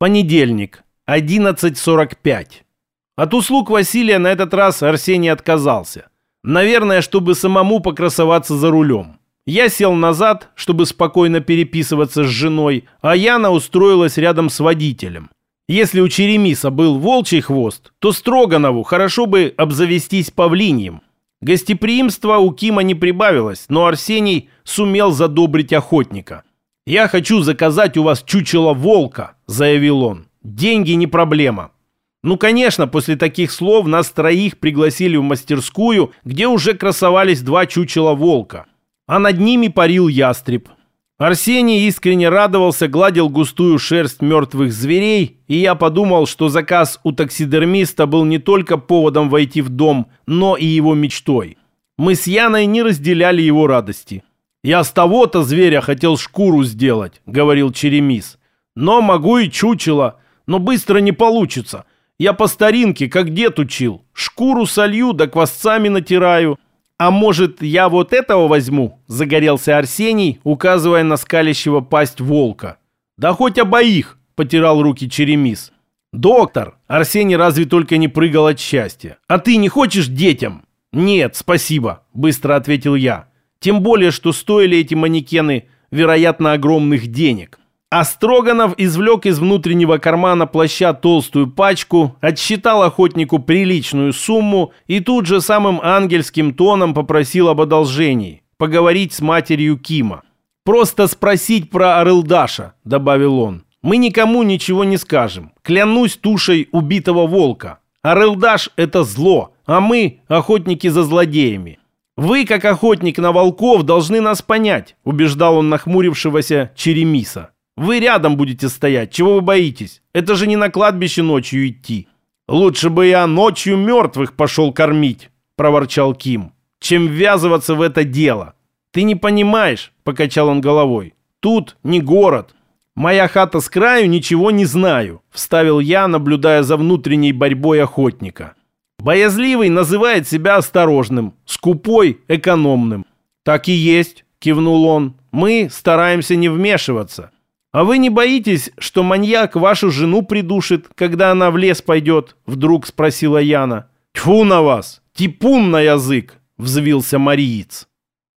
Понедельник, 11.45. От услуг Василия на этот раз Арсений отказался. Наверное, чтобы самому покрасоваться за рулем. Я сел назад, чтобы спокойно переписываться с женой, а Яна устроилась рядом с водителем. Если у Черемиса был волчий хвост, то Строганову хорошо бы обзавестись павлиньем. Гостеприимства у Кима не прибавилось, но Арсений сумел задобрить охотника. «Я хочу заказать у вас чучело волка», — заявил он. «Деньги не проблема». Ну, конечно, после таких слов нас троих пригласили в мастерскую, где уже красовались два чучела волка. А над ними парил ястреб. Арсений искренне радовался, гладил густую шерсть мертвых зверей, и я подумал, что заказ у таксидермиста был не только поводом войти в дом, но и его мечтой. Мы с Яной не разделяли его радости. «Я с того-то зверя хотел шкуру сделать», — говорил Черемис. «Но могу и чучело, но быстро не получится. Я по старинке, как дед учил. Шкуру солью да квасцами натираю». «А может, я вот этого возьму?» — загорелся Арсений, указывая на скалящего пасть волка. «Да хоть обоих!» — потирал руки Черемис. «Доктор!» — Арсений разве только не прыгал от счастья. «А ты не хочешь детям?» «Нет, спасибо», — быстро ответил я. Тем более, что стоили эти манекены, вероятно, огромных денег. А извлек из внутреннего кармана плаща толстую пачку, отсчитал охотнику приличную сумму и тут же самым ангельским тоном попросил об одолжении – поговорить с матерью Кима. «Просто спросить про Арылдаша», – добавил он. «Мы никому ничего не скажем. Клянусь тушей убитого волка. Арылдаш – это зло, а мы – охотники за злодеями. «Вы, как охотник на волков, должны нас понять», — убеждал он нахмурившегося Черемиса. «Вы рядом будете стоять, чего вы боитесь? Это же не на кладбище ночью идти». «Лучше бы я ночью мертвых пошел кормить», — проворчал Ким, «чем ввязываться в это дело». «Ты не понимаешь», — покачал он головой. «Тут не город. Моя хата с краю, ничего не знаю», — вставил я, наблюдая за внутренней борьбой охотника. Боязливый называет себя осторожным, скупой – экономным. Так и есть, кивнул он. Мы стараемся не вмешиваться. А вы не боитесь, что маньяк вашу жену придушит, когда она в лес пойдет? Вдруг спросила Яна. Тьфу на вас, типун на язык, взвился Мариец.